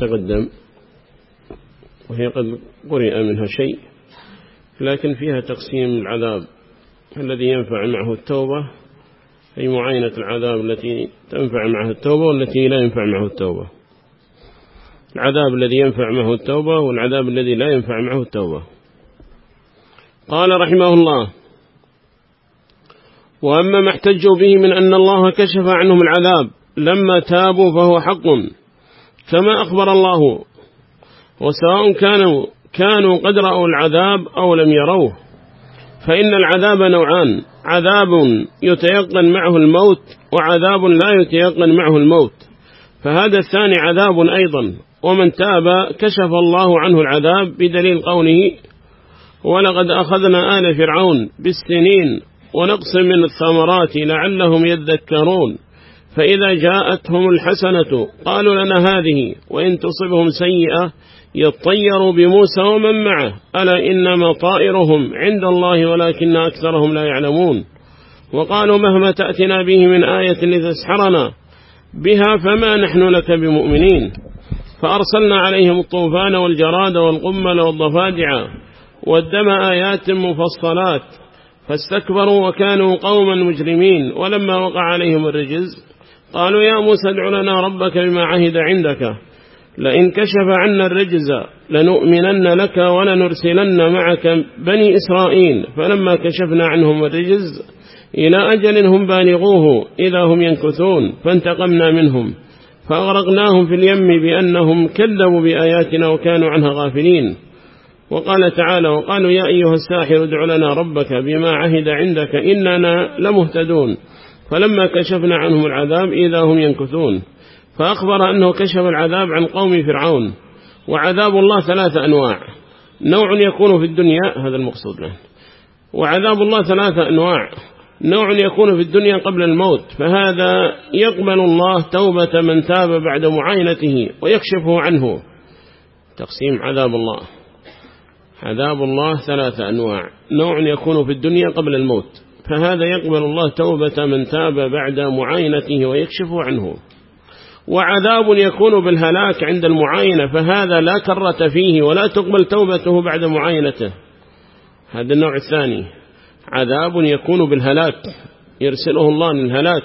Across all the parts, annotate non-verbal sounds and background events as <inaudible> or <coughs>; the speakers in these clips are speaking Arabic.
تقدم وهي قد قرئ منها شيء لكن فيها تقسيم العذاب الذي ينفع معه التوبة أي معاينة العذاب التي تنفع معه التوبة والتي لا ينفع معه التوبة. العذاب الذي ينفع معه التوبة والعذاب الذي لا ينفع معه التوبة. قال رحمه الله وأما ما احتجوا به من أن الله كشف عنهم العذاب لما تابوا فهو حق. كما أخبر الله. وسواء كانوا كانوا قد رأوا العذاب أو لم يروه. فإن العذاب نوعان. عذاب يتيقن معه الموت وعذاب لا يتيقن معه الموت. فهذا الثاني عذاب أيضا. ومن تاب كشف الله عنه العذاب بدليل قوله ولقد أخذنا آل فرعون بالسنين ونقص من الثمرات لعلهم يذكرون فإذا جاءتهم الحسنة قالوا لنا هذه وإن تصبهم سيئة يطيروا بموسى ومن معه. ألا إنما طائرهم عند الله ولكن أكثرهم لا يعلمون. وقالوا مهما تأتنا به من آية لتسحرنا بها فما نحن لك بمؤمنين. فأرسلنا عليهم الطوفان والجراد والقمل والضفادع والدم آيات مفصلات فاستكبروا وكانوا قوما مجرمين ولما وقع عليهم الرجز قالوا يا موسى ادع لنا ربك بما عهد عندك. لئن كشف عنا الرجز لنؤمنن لك ولنرسلن معك بني إسرائيل. فلما كشفنا عنهم الرجز إلى أجل هم بالغوه إذا هم ينكثون فانتقمنا منهم. فأغرقناهم في اليم بأنهم كذبوا بآياتنا وكانوا عنها غافلين. وقال تعالى وقالوا يا أيها الساحر ادع لنا ربك بما عهد عندك إننا لمهتدون. فلما كشفنا عنهم العذاب إذا هم ينكثون. فأخبر أنه كشف العذاب عن قوم فرعون وعذاب الله ثلاثة أنواع. نوع يكون في الدنيا هذا المقصود له. وعذاب الله ثلاثة أنواع. نوع يكون في الدنيا قبل الموت فهذا يقبل الله توبة من تاب بعد معاينته ويكشفه عنه. تقسيم عذاب الله. عذاب الله ثلاثة أنواع. نوع يكون في الدنيا قبل الموت. فهذا يقبل الله توبة من تاب بعد معاينته ويكشف عنه. وعذاب يكون بالهلاك عند المعاينة فهذا لا كرة فيه ولا تقبل توبته بعد معاينته. هذا النوع الثاني. عذاب يكون بالهلاك يرسله الله للهلاك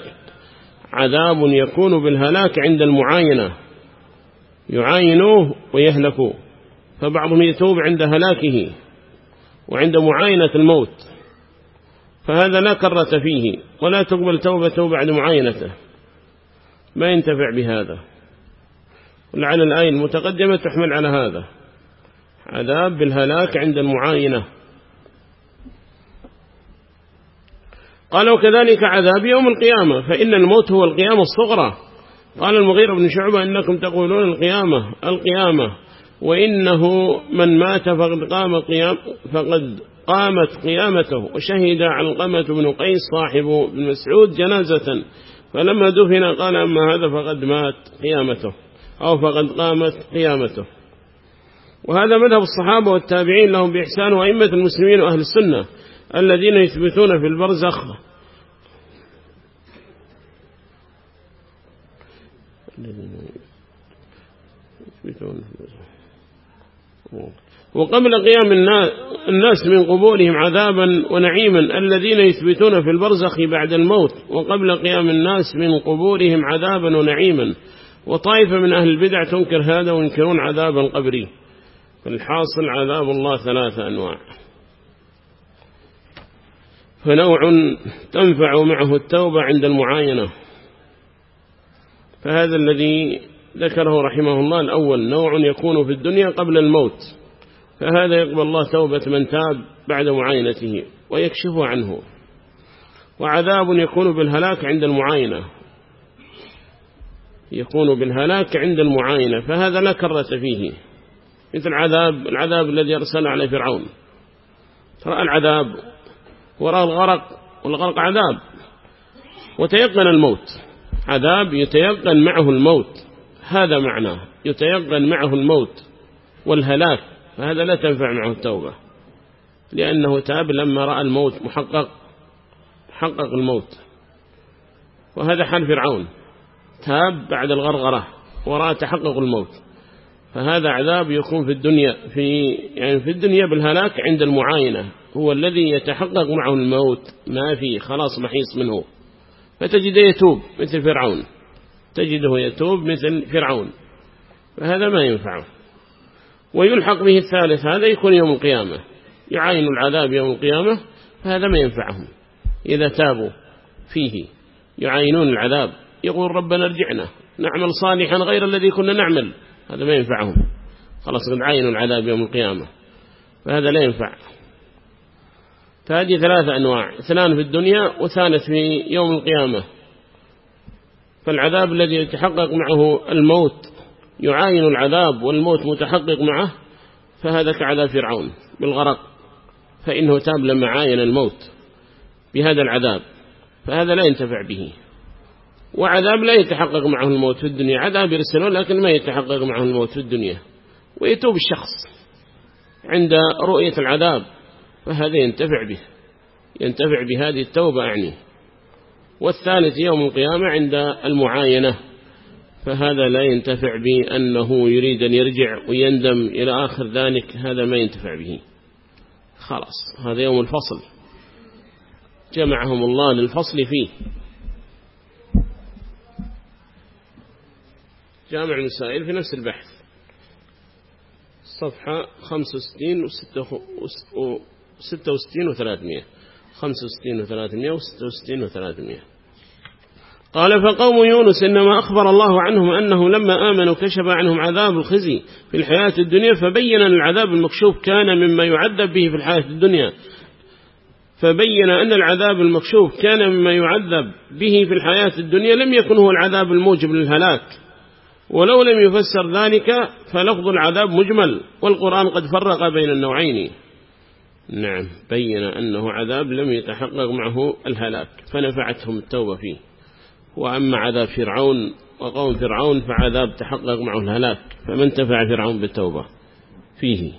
عذاب يكون بالهلاك عند المعاينة يعاينوه ويهلكوا فبعضهم يتوب عند هلاكه وعند معاينة الموت. فهذا لا كرة فيه ولا تقبل توبته بعد معاينته. ما ينتفع بهذا. ولعل الآية المتقدمة تحمل على هذا. عذاب بالهلاك عند المعاينة. قال وكذلك عذاب يوم القيامة فإن الموت هو القيامة الصغرى. قال المغير بن شعبة إنكم تقولون القيامة القيامة وإنه من مات فقد قام قيام فقد قامت قيامته وشهد علقمة بن قيس صاحب بن مسعود جنازة. فلما دفن قال أما هذا فقد مات قيامته أو فقد قامت قيامته. وهذا مذهب الصحابة والتابعين لهم بإحسان وأئمة المسلمين وأهل السنة الذين يثبتون في البرزخ. يثبتون في البرزخ. وقبل قيام الناس من قبورهم عذابا ونعيما الذين يثبتون في البرزخ بعد الموت وقبل قيام الناس من قبورهم عذابا ونعيما. وطائفة من أهل البدع تنكر هذا وينكرون عذاب القبر فالحاصل عذاب الله ثلاثة أنواع. فنوع تنفع معه التوبة عند المعاينة. فهذا الذي ذكره رحمه الله الأول نوع يكون في الدنيا قبل الموت. فهذا يقبل الله توبة من تاب بعد معاينته ويكشف عنه. وعذاب يكون بالهلاك عند المعاينة. يكون بالهلاك عند المعاينة فهذا لا كرة فيه. مثل العذاب العذاب الذي أرسل على فرعون. رأى العذاب ورأى الغرق والغرق عذاب. وتيقن الموت. عذاب يتيقن معه الموت. هذا معناه يتيقن معه الموت. والهلاك. فهذا لا تنفع معه التوبة. لأنه تاب لما رأى الموت محقق حقق الموت. وهذا حال فرعون. تاب بعد الغرغرة ورأى تحقق الموت. فهذا عذاب يكون في الدنيا في يعني في الدنيا بالهلاك عند المعاينة. هو الذي يتحقق معه الموت. ما في خلاص محيص منه. فتجده يتوب مثل فرعون. تجده يتوب مثل فرعون. فهذا ما ينفعه. ويلحق به الثالث هذا يكون يوم القيامة. يعاين العذاب يوم القيامة فهذا ما ينفعهم. إذا تابوا فيه يعاينون العذاب. يقول ربنا ارجعنا نعمل صالحا غير الذي كنا نعمل. هذا ما ينفعهم. خلاص قد عاينوا العذاب يوم القيامة. فهذا لا ينفع. فهذه ثلاثة أنواع اثنان في الدنيا وثالث في يوم القيامة. فالعذاب الذي يتحقق معه الموت يعاين العذاب والموت متحقق معه فهذا كعذاب فرعون بالغرق فإنه تاب لما عاين الموت بهذا العذاب فهذا لا ينتفع به. وعذاب لا يتحقق معه الموت في الدنيا عذاب يرسله لكن ما يتحقق معه الموت في الدنيا. ويتوب الشخص عند رؤية العذاب فهذا ينتفع به ينتفع بهذه التوبة أعني والثالث يوم القيامة عند المعاينة. فهذا لا ينتفع به أنه يريد أن يرجع ويندم إلى آخر ذلك هذا ما ينتفع به. خلاص هذا يوم الفصل. جمعهم الله للفصل فيه. جامع المسائل في نفس البحث. صفحة 65 و 66 و 300 65 و 300 و 66 و 300 قال فقوم يونس إنما أخبر الله عنهم أنه لما آمنوا كشف عنهم عذاب الخزي في الحياة الدنيا فبين العذاب المكشوف كان مما يعذب به في الحياة الدنيا. فبين أن العذاب المكشوف كان مما يعذب به في الحياة الدنيا لم يكن هو العذاب الموجب للهلاك. ولو لم يفسر ذلك فلفظ العذاب مجمل والقرآن قد فرق بين النوعين. نعم بين أنه عذاب لم يتحقق معه الهلاك فنفعتهم التوبة فيه. وأما عذاب فرعون وقوم فرعون فعذاب تحقق معه الهلاك فمن انتفع فرعون بالتوبة؟ فيه.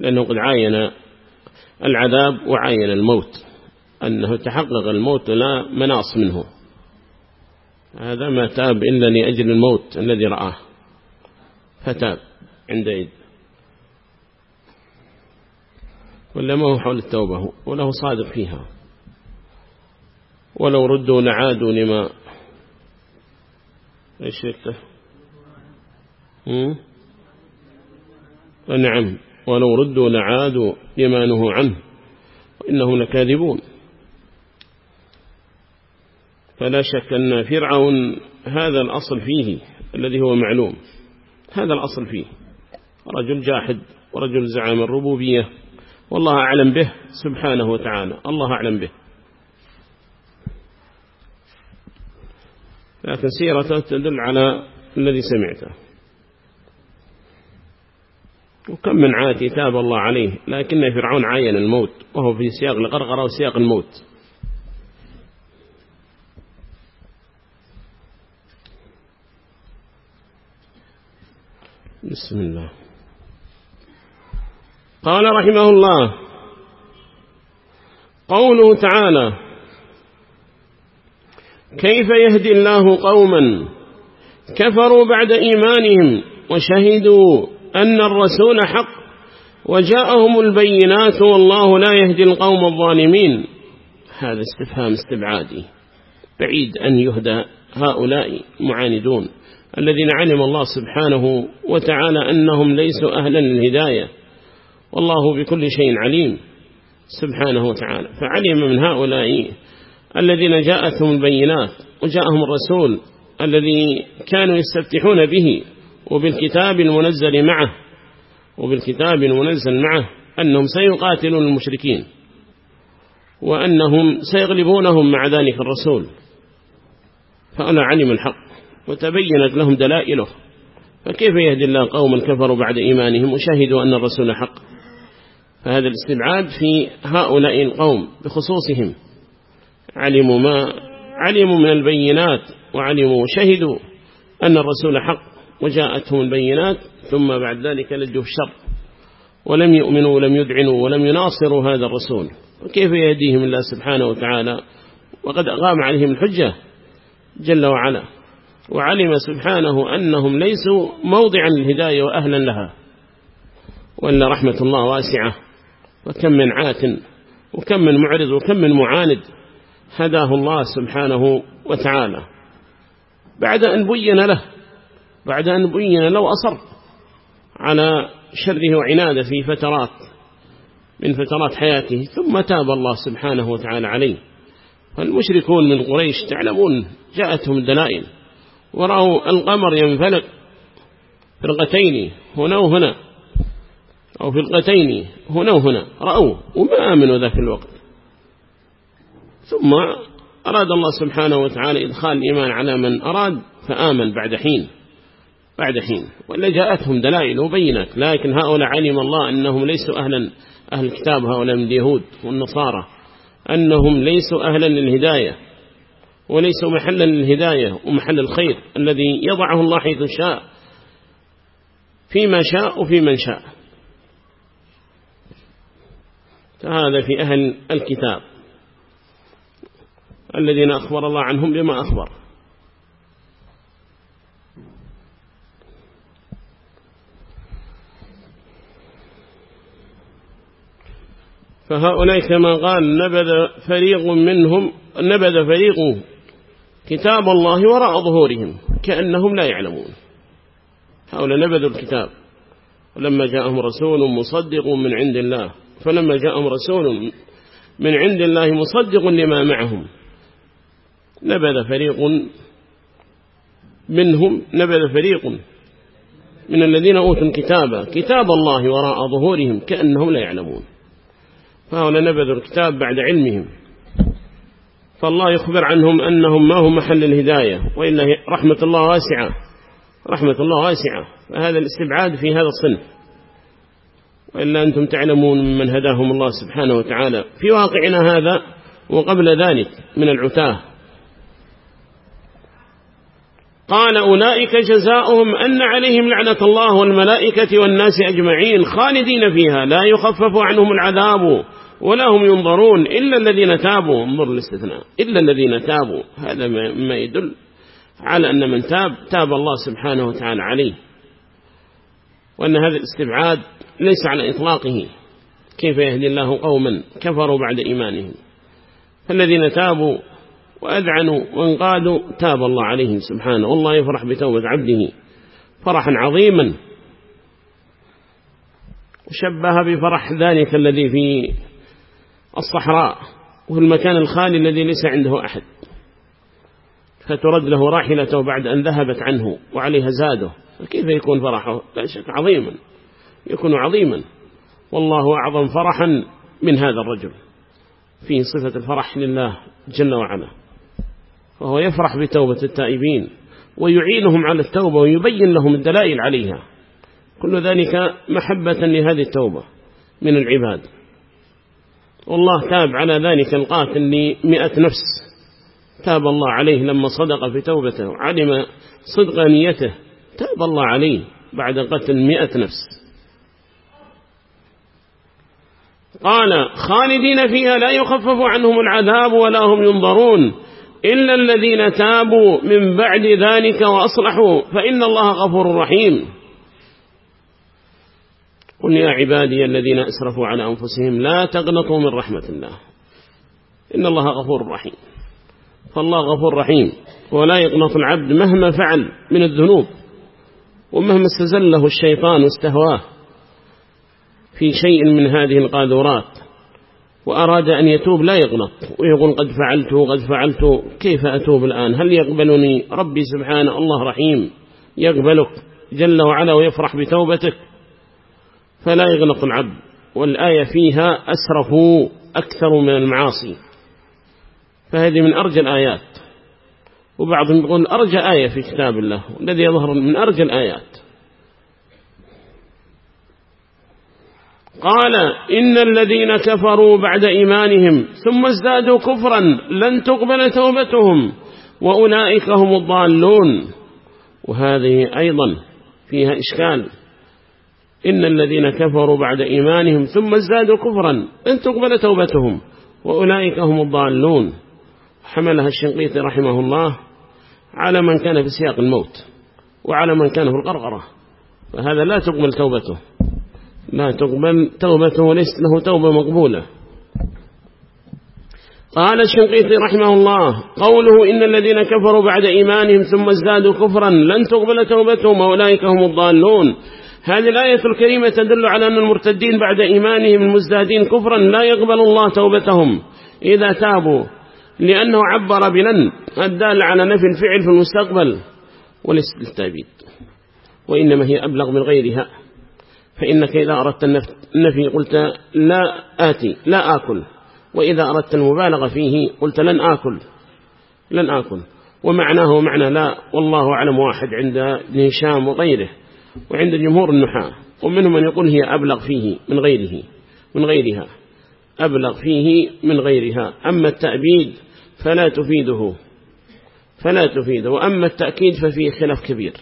لأنه قد عاين العذاب وعاين الموت. أنه تحقق الموت لا مناص منه. هذا ما تاب إلا لأجل الموت الذي رآه. فتاب عندئذ. ولا ما هو حول التوبة وله صادق فيها. ولو ردوا لعادوا لما إيش نعم. ولو ردوا لعادوا لما نهوا عنه. وإنه لكاذبون. فلا شك أن فرعون هذا الأصل فيه الذي هو معلوم. هذا الأصل فيه. رجل جاحد ورجل زعام الربوبية. والله أعلم به سبحانه وتعالى. الله أعلم به. لكن سيرته تدل على الذي سمعته. وكم من عاتي تاب الله عليه لكن فرعون عين الموت وهو في سياق الغرغرة وسياق الموت. بسم الله. قال رحمه الله قوله تعالى كيف يهدي الله قوما؟ كفروا بعد إيمانهم وشهدوا أن الرسول حق وجاءهم البينات والله لا يهدي القوم الظالمين. هذا استفهام استبعادي. بعيد أن يهدى هؤلاء معاندون الذين علم الله سبحانه وتعالى أنهم ليسوا أهلا للهداية. والله بكل شيء عليم سبحانه وتعالى. فعلم من هؤلاء الذين جاءتهم البينات وجاءهم الرسول الذي كانوا يستفتحون به وبالكتاب المنزل معه وبالكتاب المنزل معه أنهم سيقاتلون المشركين وأنهم سيغلبونهم مع ذلك الرسول. فأنا علم الحق وتبينت لهم دلائله. فكيف يهدي الله قوما كفروا بعد إيمانهم وشهدوا أن الرسول حق؟ فهذا الاستبعاد في هؤلاء القوم بخصوصهم. علموا ما علموا من البينات وعلموا وشهدوا أن الرسول حق وجاءتهم البينات ثم بعد ذلك لجوا الشر ولم يؤمنوا ولم يدعنوا ولم يناصروا هذا الرسول. وكيف يهديهم الله سبحانه وتعالى؟ وقد أقام عليهم الحجة جل وعلا وعلم سبحانه أنهم ليسوا موضعا للهداية وأهلا لها وأن رحمة الله واسعة وكم من عات وكم من معرض وكم من معاند. هداه الله سبحانه وتعالى. بعد أن بين له بعد أن بين له أصر على شره وعناده في فترات من فترات حياته ثم تاب الله سبحانه وتعالى عليه. فالمشركون من قريش تعلمون جاءتهم الدلائل ورأوا القمر ينفلق فرقتين هنا وهنا أو فرقتين هنا وهنا رأوا وما آمنوا ذاك الوقت. ثم أراد الله سبحانه وتعالى إدخال الإيمان على من أراد فآمن بعد حين بعد حين. وإلا جاءتهم دلائل وبينات لكن هؤلاء علم الله أنهم ليسوا أهلا أهل الكتاب هؤلاء من اليهود والنصارى أنهم ليسوا أهلا للهداية وليسوا محلا للهداية ومحل الخير الذي يضعه الله حيث شاء فيما شاء وفي من شاء. فهذا في أهل الكتاب. الذين أخبر الله عنهم بما أخبر. فهؤلاء كما قال نبذ فريق منهم نبذ فريق كتاب الله وراء ظهورهم كأنهم لا يعلمون. هؤلاء نبذوا الكتاب. ولما جاءهم رسول مصدق من عند الله. فلما جاءهم رسول من عند الله مصدق لما معهم. نبذ فريق منهم نبذ فريق من الذين أوتوا الكتاب كتاب الله وراء ظهورهم كأنهم لا يعلمون. فهؤلاء نبذوا الكتاب بعد علمهم. فالله يخبر عنهم أنهم ما هم محل الهداية وإلا رحمة الله واسعة رحمة الله واسعة. فهذا الاستبعاد في هذا الصنف. وإلا أنتم تعلمون من هداهم الله سبحانه وتعالى. في واقعنا هذا وقبل ذلك من العتاة. قال أولئك جزاؤهم أن عليهم لعنة الله والملائكة والناس أجمعين خالدين فيها لا يخفف عنهم العذاب ولا هم ينظرون إلا الذين تابوا. انظر الاستثناء إلا الذين تابوا. هذا ما يدل على أن من تاب تاب الله سبحانه وتعالى عليه. وأن هذا الاستبعاد ليس على إطلاقه. كيف يهدي الله قوما كفروا بعد إيمانهم؟ فالذين تابوا وأذعنوا وانقادوا تاب الله عليهم سبحانه. والله يفرح بتوبة عبده فرحا عظيما. وشبه بفرح ذلك الذي في الصحراء وهو المكان الخالي الذي ليس عنده أحد. فترد له راحلته بعد أن ذهبت عنه وعليها زاده. فكيف يكون فرحه؟ لا شك عظيما. يكون عظيما. والله أعظم فرحا من هذا الرجل. فيه صفة الفرح لله جل وعلا. فهو يفرح بتوبة التائبين ويعينهم على التوبة ويبين لهم الدلائل عليها. كل ذلك محبة لهذه التوبة من العباد. والله تاب على ذلك القاتل لمئة نفس. تاب الله عليه لما صدق في توبته وعلم صدق نيته تاب الله عليه بعد قتل مئة نفس. قال خالدين فيها لا يخفف عنهم العذاب ولا هم ينظرون. إلا الذين تابوا من بعد ذلك وأصلحوا فإن الله غفور رحيم. قل يا عبادي الذين أسرفوا على أنفسهم لا تغنطوا من رحمة الله إن الله غفور رحيم. فالله غفور رحيم. ولا يقنط العبد مهما فعل من الذنوب ومهما استزله الشيطان واستهواه في شيء من هذه القاذورات. وأراد أن يتوب لا يغلط. ويقول قد فعلت قد فعلت كيف أتوب الآن؟ هل يقبلني؟ ربي سبحانه الله رحيم. يقبلك جل وعلا ويفرح بتوبتك. فلا يغلط العبد. والآية فيها أسرفوا أكثر من المعاصي. فهذه من أرجى الآيات. وبعضهم يقول أرجى آية في كتاب الله. الذي يظهر من أرجى الآيات. قال إن الذين كفروا بعد إيمانهم ثم ازدادوا كفرا لن تقبل توبتهم وأولئك هم الضالون. وهذه أيضا فيها إشكال. إن الذين كفروا بعد إيمانهم ثم ازدادوا كفرا لن تقبل توبتهم وأولئك هم الضالون. حملها الشنقيط رحمه الله على من كان في سياق الموت وعلى من كان في القرقرة فهذا لا تقبل توبته. لا تقبل توبته وليست له توبة مقبولة. قال الشنقيطي رحمه الله قوله إن الذين كفروا بعد إيمانهم ثم ازدادوا كفرا لن تقبل توبتهم أولئك هم الضالون. هذه الآية الكريمة تدل على أن المرتدين بعد إيمانهم المزدادين كفرا لا يقبل الله توبتهم إذا تابوا لأنه عبر بلن الدال على نفي الفعل في المستقبل. وليس للتابيد وإنما هي أبلغ من غيرها. فإنك إذا أردت النفي قلت لا آتي لا آكل. وإذا أردت المبالغة فيه قلت لن آكل لن آكل. ومعناه معنى لا والله أعلم واحد عند ابن هشام وغيره وعند جمهور النحاة. ومنهم من يقول هي أبلغ فيه من غيره من غيرها. أبلغ فيه من غيرها. أما التأبيد فلا تفيده فلا تفيده. وأما التأكيد ففيه خلاف كبير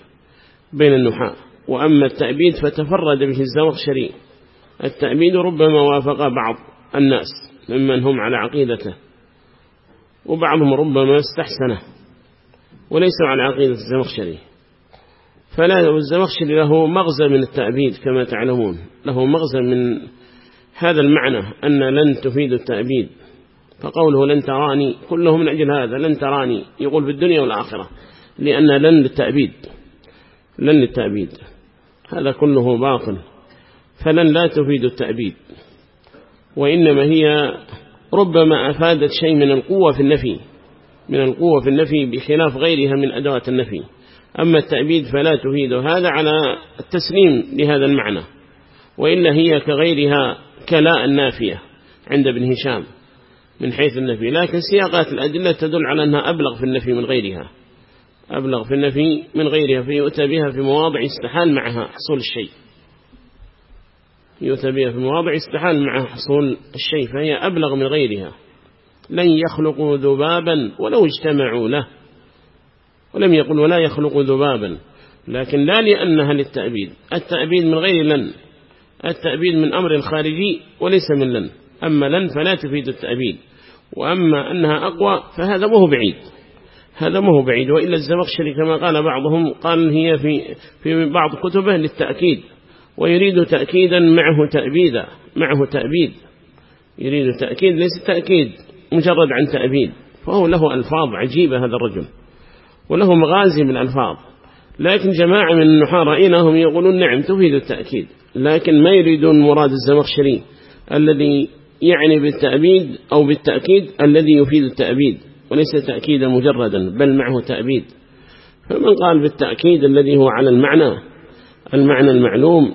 بين النحاة. وأما التأبيد فتفرد به الزمخشري التأبيد ربما وافق بعض الناس ممن هم على عقيدته وبعضهم ربما استحسنه وليسوا على عقيدة الزمخشري فلا الزمخشري له مغزى من التأبيد كما تعلمون. له مغزى من هذا المعنى أن لن تفيد التأبيد. فقوله لن تراني كله من أجل هذا لن تراني يقول في الدنيا والآخرة لأن لن للتأبيد لن للتأبيد. هذا كله باطل. فلن لا تفيد التأبيد. وإنما هي ربما أفادت شيء من القوة في النفي من القوة في النفي بخلاف غيرها من أدوات النفي. أما التأبيد فلا تفيد. هذا على التسليم لهذا المعنى. وإلا هي كغيرها كلاء النافية عند ابن هشام من حيث النفي. لكن سياقات الأدلة تدل على أنها أبلغ في النفي من غيرها. أبلغ في النفي من غيرها فيؤتى بها في مواضع استحال معها حصول الشيء. يؤتى بها في مواضع استحال معها حصول الشيء فهي أبلغ من غيرها. لن يخلقوا ذبابا ولو اجتمعوا له. ولم يقل ولا يخلق ذبابا لكن لا لأنها للتأبيد. التأبيد من غير لن. التأبيد من أمر خارجي وليس من لن. أما لن فلا تفيد التأبيد. وأما أنها أقوى فهذا مو بعيد. هذا مو بعيد. وإلا الزمخشري كما قال بعضهم قال هي في, في بعض كتبه للتأكيد ويريد تأكيدا معه تأبيدا معه تأبيد. يريد تأكيد ليس تأكيد مجرد عن تأبيد. فهو له ألفاظ عجيبة هذا الرجل وله مغازي من الألفاظ لكن جماعة من النحاة رأيناهم يقولون نعم تفيد التأكيد. لكن ما يريدون مراد الزمخشري الذي يعني بالتأبيد أو بالتأكيد الذي يفيد التأبيد. وليس تأكيدا مجردا بل معه تأبيد. فمن قال بالتأكيد الذي هو على المعنى المعنى المعلوم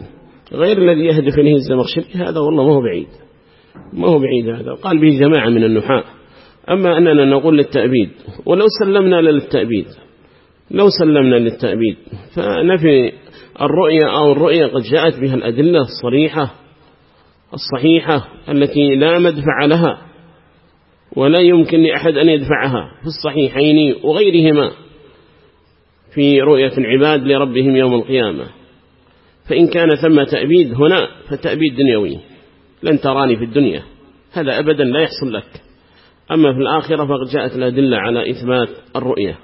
غير الذي يهدف إليه الزمخشري هذا والله ما هو بعيد. ما هو بعيد هذا قال به جماعة من النحاة. أما أننا نقول للتأبيد ولو سلمنا للتأبيد لو سلمنا للتأبيد فنفي الرؤية أو الرؤية قد جاءت بها الأدلة الصريحة الصحيحة التي لا مدفع لها. ولا يمكن لأحد أن يدفعها في الصحيحين وغيرهما في رؤية العباد لربهم يوم القيامة. فإن كان ثم تأبيد هنا فتأبيد دنيوي. لن تراني في الدنيا. هذا أبدا لا يحصل لك. أما في الآخرة فقد جاءت الأدلة على إثبات الرؤية.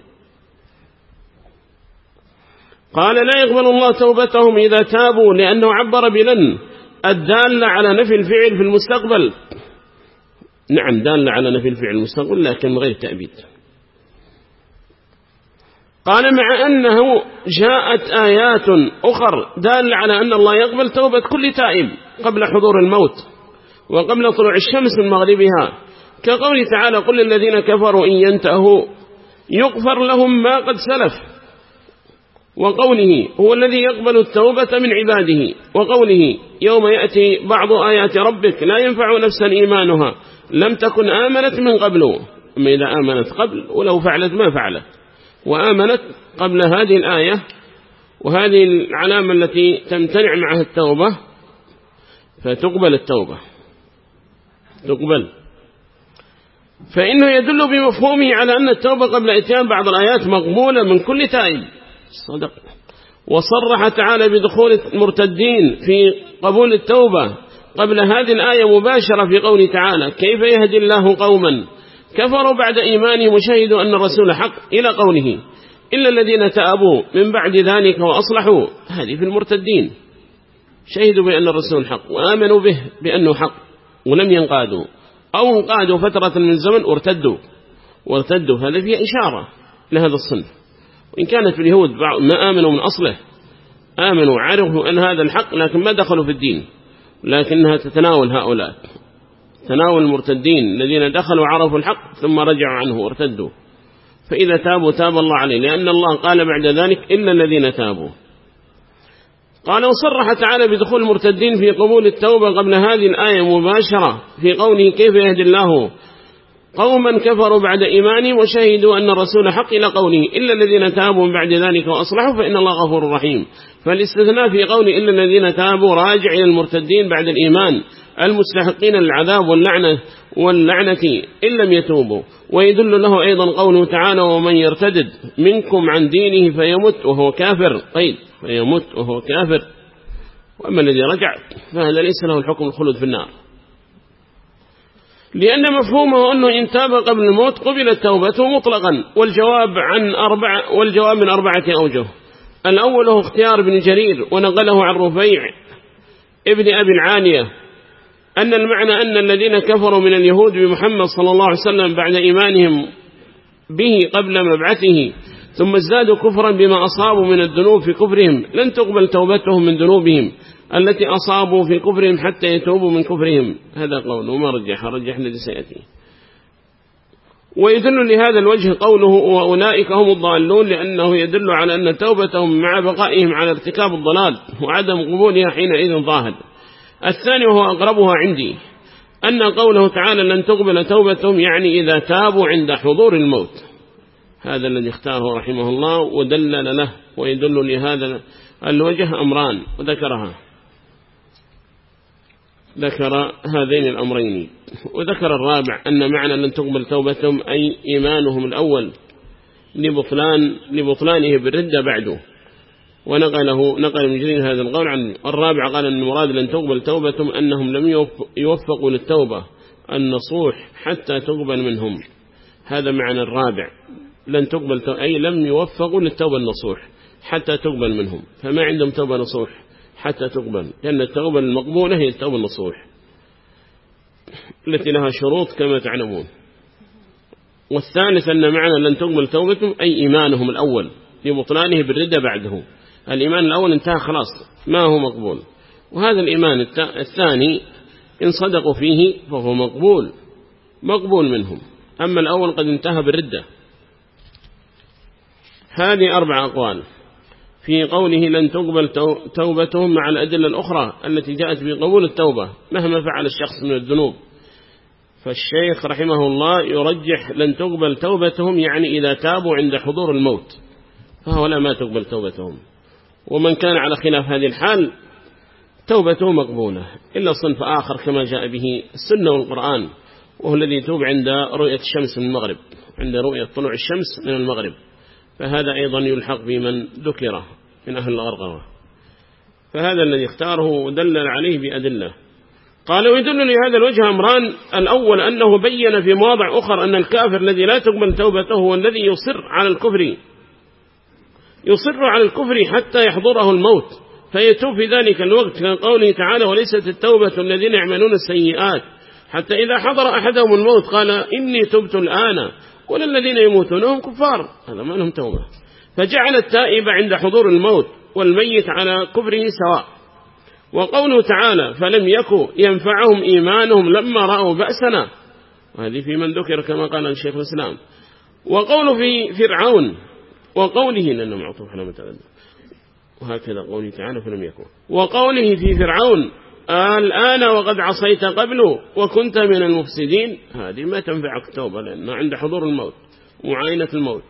قال لا يقبل الله توبتهم إذا تابوا لأنه عبر بلن. الدالة على نفي الفعل في المستقبل. نعم دالة على نفي الفعل المستقبل لكن غير تأبيد. قال مع أنه جاءت آيات أخر دالة على أن الله يقبل توبة كل تائب قبل حضور الموت وقبل طلوع الشمس من مغربها. كقوله تعالى قل للذين كفروا إن ينتهوا يغفر لهم ما قد سلف. وقوله هو الذي يقبل التوبة من عباده. وقوله يوم يأتي بعض آيات ربك لا ينفع نفسا إيمانها. لم تكن آمنت من قبل. أما إذا آمنت قبل ولو فعلت ما فعلت. وآمنت قبل هذه الآية وهذه العلامة التي تمتنع معها التوبة فتقبل التوبة. تقبل. فإنه يدل بمفهومه على أن التوبة قبل إتيان بعض الآيات مقبولة من كل تائب. صدق. وصرح تعالى بدخول المرتدين في قبول التوبة. قبل هذه الآية مباشرة في قوله تعالى كيف يهدي الله قوما كفروا بعد إيمانهم وشهدوا أن الرسول حق؟ إلى قوله إلا الذين تابوا من بعد ذلك وأصلحوا. هذه في المرتدين. شهدوا بأن الرسول حق وآمنوا به بأنه حق ولم ينقادوا. أو انقادوا فترة من الزمن وارتدوا. وارتدوا هذا فيه إشارة لهذا الصنف. وإن كانت في اليهود ما آمنوا من أصله آمنوا عرفوا أن هذا الحق لكن ما دخلوا في الدين. لكنها تتناول هؤلاء. تناول المرتدين الذين دخلوا عرفوا الحق ثم رجعوا عنه وارتدوا. فإذا تابوا تاب الله عليه لأن الله قال بعد ذلك إلا الذين تابوا. قال وصرح تعالى بدخول المرتدين في قبول التوبة قبل هذه الآية مباشرة في قوله كيف يهدي الله قوما كفروا بعد إيمانهم وشهدوا أن الرسول حق إلى قوله إلا الذين تابوا بعد ذلك وأصلحوا فإن الله غفور رحيم. فالاستثناء في قوله إلا الذين تابوا راجع إلى المرتدين بعد الإيمان. المستحقين للعذاب واللعنة واللعنة إن لم يتوبوا. ويدل له أيضا قوله تعالى ومن يرتدد منكم عن دينه فيمت وهو كافر. قيد فيمت وهو كافر. وأما الذي رجع فهذا ليس له الحكم الخلود في النار. لأن مفهومه أنه إن تاب قبل الموت قبلت توبته مطلقا والجواب عن أربع والجواب من أربعة أوجه. الأول هو اختيار ابن جرير ونقله عن رفيع ابن أبي العالية أن المعنى أن الذين كفروا من اليهود بمحمد صلى الله عليه وسلم بعد إيمانهم به قبل مبعثه ثم ازدادوا كفرا بما أصابوا من الذنوب في كفرهم. لن تقبل توبتهم من ذنوبهم. التي أصابوا في كفرهم حتى يتوبوا من كفرهم. هذا قول وما رجح رجح الذي سيأتي ويدل لهذا الوجه قوله وأولئك هم الضالون لأنه يدل على أن توبتهم مع بقائهم على ارتكاب الضلال وعدم قبولها حينئذ ظاهر. الثاني وهو أقربها عندي أن قوله تعالى لن تقبل توبتهم يعني إذا تابوا عند حضور الموت. هذا الذي اختاره رحمه الله ودلل له ويدل لهذا الوجه أمران وذكرها. ذكر هذين الأمرين وذكر الرابع أن معنى لن تقبل توبتهم أي إيمانهم الأول لبطلان لبطلانه بالردة بعده. ونقله نقل من جديد هذا القول عنه. الرابع قال أن المراد لن تقبل توبتهم أنهم لم يوفقوا للتوبة النصوح حتى تقبل منهم. هذا معنى الرابع. لن تقبل أي لم يوفقوا للتوبة النصوح حتى تقبل منهم. فما عندهم توبة نصوح؟ حتى تقبل. لأن التوبة المقبولة هي التوبة النصوح. التي لها شروط كما تعلمون. والثالث أن معنى لن تقبل توبتهم أي إيمانهم الأول. لبطلانه بالردة بعده الإيمان الأول انتهى خلاص. ما هو مقبول؟ وهذا الإيمان الثاني إن صدقوا فيه فهو مقبول. مقبول منهم. أما الأول قد انتهى بالردة. هذه أربع أقوال. في قوله لن تقبل توبتهم مع الأدلة الأخرى التي جاءت بقبول التوبة مهما فعل الشخص من الذنوب. فالشيخ رحمه الله يرجح لن تقبل توبتهم يعني إذا تابوا عند حضور الموت. فهؤلاء ما تقبل توبتهم. ومن كان على خلاف هذه الحال توبته مقبولة. إلا صنف آخر كما جاء به السنة والقرآن وهو الذي يتوب عند رؤية الشمس من المغرب عند رؤية طلوع الشمس من المغرب. فهذا أيضا يلحق بمن ذكره من أهل الغرغرة فهذا الذي اختاره ودلل عليه بأدلة. قال ويدل لهذا الوجه أمران. الأول أنه بين في مواضع أخر أن الكافر الذي لا تقبل توبته هو الذي يصر على الكفر. يصر على الكفر حتى يحضره الموت. فيتوب في ذلك الوقت كان قوله تعالى وليست التوبة الذين يعملون السيئات حتى إذا حضر أحدهم الموت قال إني تبت الآن ولا الذين يموتون هم كفار. هذا ما لهم توبة. فجعل التائب عند حضور الموت والميت على كفره سواء. وقوله تعالى فلم يكن ينفعهم إيمانهم لما رأوا بأسنا. وهذه في من ذكر كما قال الشيخ الإسلام. وقوله في فرعون وقوله لأنه معطوف على وهكذا قوله تعالى فلم يكن. وقوله في فرعون الآن وقد عصيت قبل وكنت من المفسدين. هذه ما تنفعك التوبة لأنه عند حضور الموت معاينة الموت.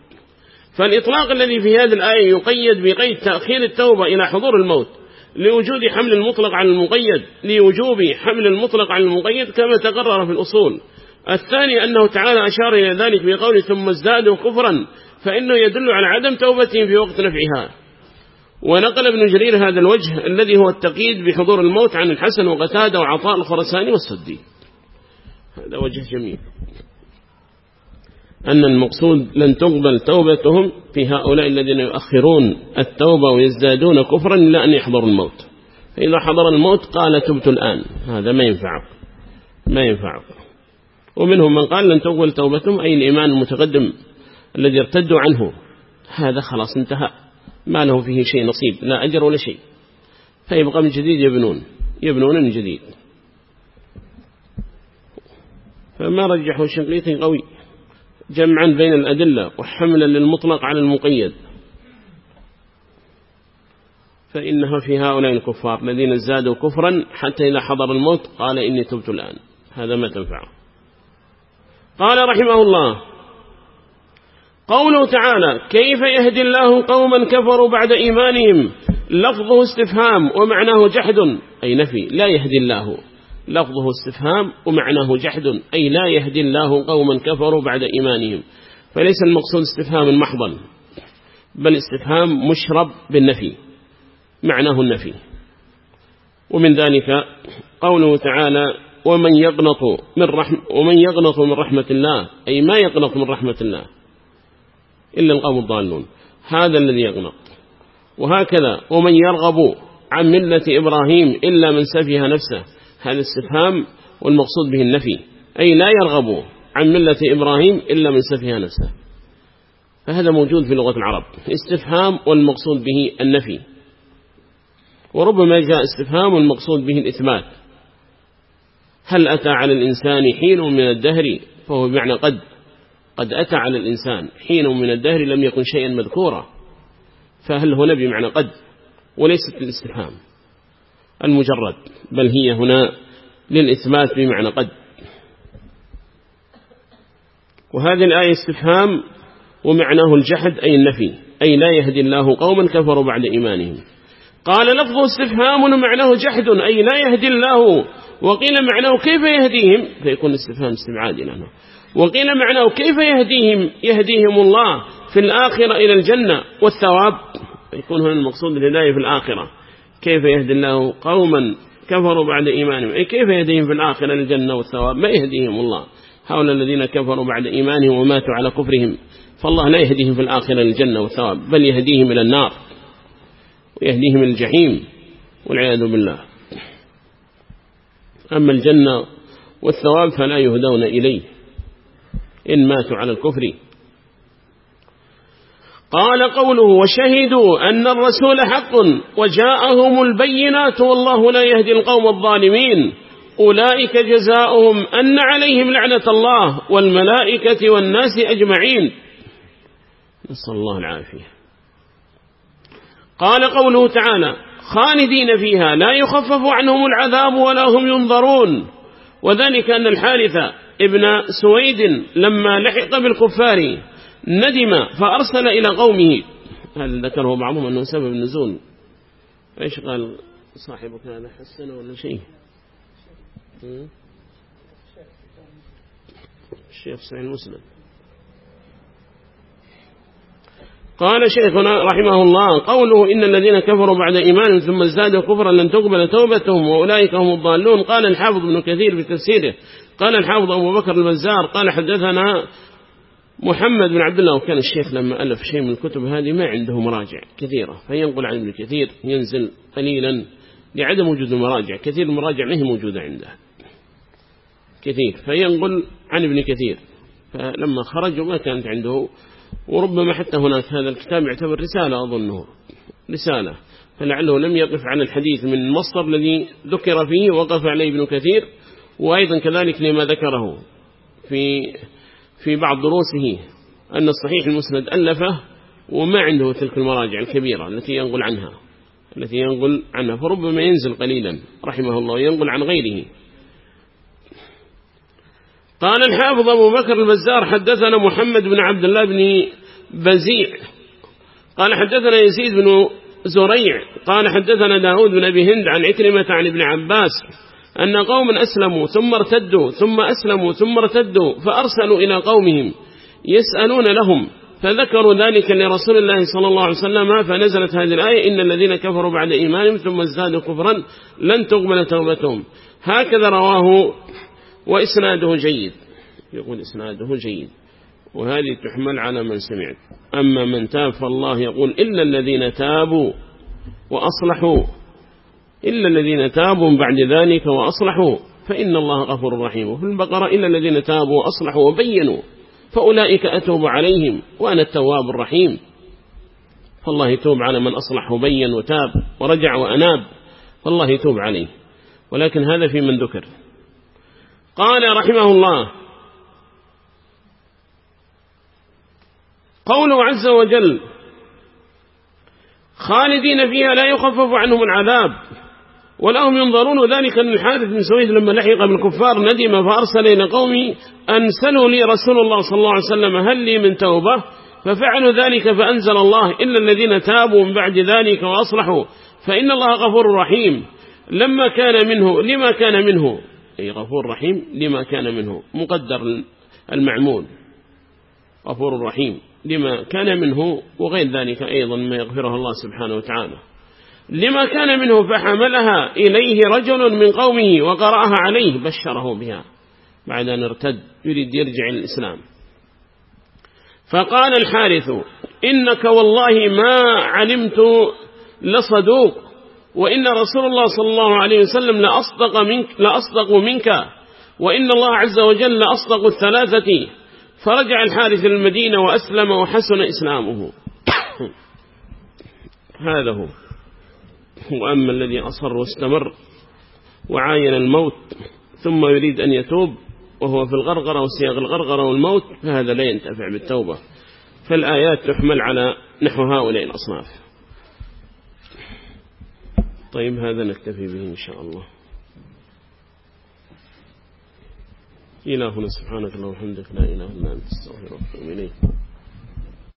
فالإطلاق الذي في هذه الآية يقيد بقيد تأخير التوبة إلى حضور الموت لوجود حمل المطلق على المقيد لوجوب حمل المطلق على المقيد كما تقرر في الأصول. الثاني أنه تعالى أشار إلى ذلك بقوله ثم ازدادوا كفرا فإنه يدل على عدم توبتهم في وقت نفعها. ونقل ابن جرير هذا الوجه الذي هو التقييد بحضور الموت عن الحسن وقتادة وعطاء الخرساني والسدي هذا وجه جميل. أن المقصود لن تقبل توبتهم في هؤلاء الذين يؤخرون التوبة ويزدادون كفرا إلا أن يحضر الموت. فإذا حضر الموت قال تبت الآن. هذا ما ينفعك. ما ينفعك. ومنهم من قال لن تقبل توبتهم أي الإيمان المتقدم الذي ارتدوا عنه. هذا خلاص انتهى. ما له فيه شيء نصيب لا أجر ولا شيء. فيبقى من جديد يبنون يبنون من جديد. فما رجحوا شنقيط قوي. جمعا بين الأدلة وحملا للمطلق على المقيد. فإنها في هؤلاء الكفار الذين زادوا كفرا حتى إذا حضر الموت قال إني تبت الآن. هذا ما تنفعه. قال رحمه الله قوله تعالى كيف يهدي الله قوما كفروا بعد إيمانهم؟ لفظه استفهام ومعناه جحد أي نفي لا يهدي الله. لفظه استفهام ومعناه جحد أي لا يهدي الله قوما كفروا بعد إيمانهم. فليس المقصود استفهام محضا بل استفهام مشرب بالنفي معناه النفي. ومن ذلك قوله تعالى ومن يقنط من رحمة ومن يقنط من رحمة الله أي ما يقنط من رحمة الله إلا القوم الضالون. هذا الذي يقنط وهكذا ومن يرغب عن ملة إبراهيم إلا من سفه نفسه هذا استفهام والمقصود به النفي. أي لا يرغب عن ملة إبراهيم إلا من سفه نفسه. فهذا موجود في لغة العرب. استفهام والمقصود به النفي. وربما جاء استفهام والمقصود به الإثبات. هل أتى على الإنسان حين من الدهر؟ فهو بمعنى قد. قد أتى على الإنسان حين من الدهر لم يكن شيئا مذكورا فهل هنا بمعنى قد وليست الاستفهام؟ المجرد بل هي هنا للإثبات بمعنى قد. وهذه الآية استفهام ومعناه الجحد أي النفي أي لا يهدي الله قوما كفروا بعد إيمانهم. قال لفظ استفهام ومعناه جحد أي لا يهدي الله. وقيل معناه كيف يهديهم؟ فيكون استفهام استبعادي لنا وقيل معناه كيف يهديهم؟ يهديهم الله في الآخرة إلى الجنة والثواب. يكون هنا المقصود الهداية في الآخرة. كيف يهدي الله قوما كفروا بعد إيمانهم؟ أي كيف يهديهم في الآخرة الجنة والثواب؟ ما يهديهم الله؟ هؤلاء الذين كفروا بعد إيمانهم وماتوا على كفرهم. فالله لا يهديهم في الآخرة الجنة والثواب بل يهديهم إلى النار ويهديهم إلى الجحيم والعياذ بالله. أما الجنة والثواب فلا يهدون إليه. إن ماتوا على الكفر. قال قوله وشهدوا أن الرسول حق وجاءهم البينات والله لا يهدي القوم الظالمين. أولئك جزاؤهم أن عليهم لعنة الله والملائكة والناس أجمعين. نسأل الله العافية. قال قوله تعالى خالدين فيها لا يخفف عنهم العذاب ولا هم ينظرون. وذلك أن الحارثة ابن سويد لما لحق بالكفار ندم فأرسل إلى قومه. هل ذكره بعضهم أنه سبب النزول؟ إيش قال صاحبك هذا حسن ولا شيء؟ الشيخ سعيد مسلم. قال شيخنا رحمه الله قوله إن الذين كفروا بعد إيمان ثم ازدادوا كفرا لن تقبل توبتهم وأولئك هم الضالون. قال الحافظ ابن كثير في تفسيره قال الحافظ أبو بكر المزار قال حدثنا محمد بن عبد الله وكان الشيخ لما ألف شيء من الكتب هذه ما عنده مراجع كثيرة فينقل عن ابن كثير ينزل قليلا لعدم وجود المراجع كثير المراجع ما هي موجودة عنده. كثير فينقل عن ابن كثير فلما خرجوا ما كانت عنده وربما حتى هناك هذا الكتاب يعتبر رسالة أظنه رسالة فلعله لم يقف عن الحديث من المصدر الذي ذكر فيه وقف عليه ابن كثير وأيضا كذلك لما ذكره في في بعض دروسه أن الصحيح المسند ألفه وما عنده تلك المراجع الكبيرة التي ينقل عنها التي ينقل عنها. فربما ينزل قليلا رحمه الله ينقل عن غيره. قال الحافظ أبو بكر البزار حدثنا محمد بن عبد الله بن بزيع. قال حدثنا يزيد بن زريع. قال حدثنا داود بن أبي هند عن عكرمة عن ابن عباس. أن قوما أسلموا ثم ارتدوا ثم أسلموا ثم ارتدوا فأرسلوا إلى قومهم يسألون لهم. فذكروا ذلك لرسول الله صلى الله عليه وسلم فنزلت هذه الآية إن الذين كفروا بعد إيمانهم ثم ازدادوا كفرا لن تقبل توبتهم. هكذا رواه وإسناده جيد. يقول إسناده جيد. وهذه تحمل على من سمعت. أما من تاب فالله يقول إلا الذين تابوا وأصلحوا إلا الذين تابوا بعد ذلك وأصلحوا فإن الله غفور رحيم. وفي البقرة إلا الذين تابوا وأصلحوا وبينوا فأولئك أتوب عليهم وأنا التواب الرحيم. فالله يتوب على من أصلح وبين وتاب ورجع وأناب فالله يتوب عليه. ولكن هذا في من ذكر. قال رحمه الله قوله عز وجل خالدين فيها لا يخفف عنهم العذاب. ولا هم ينظرون ذلك أن الحارث بن سويد لما لحق بالكفار ندم فأرسل إلى قومي أن سلوا لي رسول الله صلى الله عليه وسلم هل لي من توبة؟ ففعلوا ذلك فأنزل الله إلا الذين تابوا من بعد ذلك وأصلحوا فإن الله غفور رحيم. لما كان منه لما كان منه أي غفور رحيم لما كان منه مقدر المعمول. غفور رحيم لما كان منه وغير ذلك أيضا ما يغفره الله سبحانه وتعالى. لما كان منه فحملها إليه رجل من قومه وقرأها عليه بشره بها بعد أن ارتد يريد يرجع الإسلام. فقال الحارث إنك والله ما علمت لصدوق وإن رسول الله صلى الله عليه وسلم لأصدق منك, لأصدق منك وإن الله عز وجل لأصدق الثلاثة. فرجع الحارث للمدينة وأسلم وحسن إسلامه. <coughs> هذا هو. وأما الذي أصر واستمر وعاين الموت ثم يريد أن يتوب وهو في الغرغرة وسياغ الغرغرة والموت فهذا لا ينتفع بالتوبة. فالآيات تحمل على نحو هؤلاء الأصناف. طيب هذا نكتفي به إن شاء الله. إلهنا سبحانك اللهم وبحمدك لا إله إلا أنت استغفرك وأتوب إليك.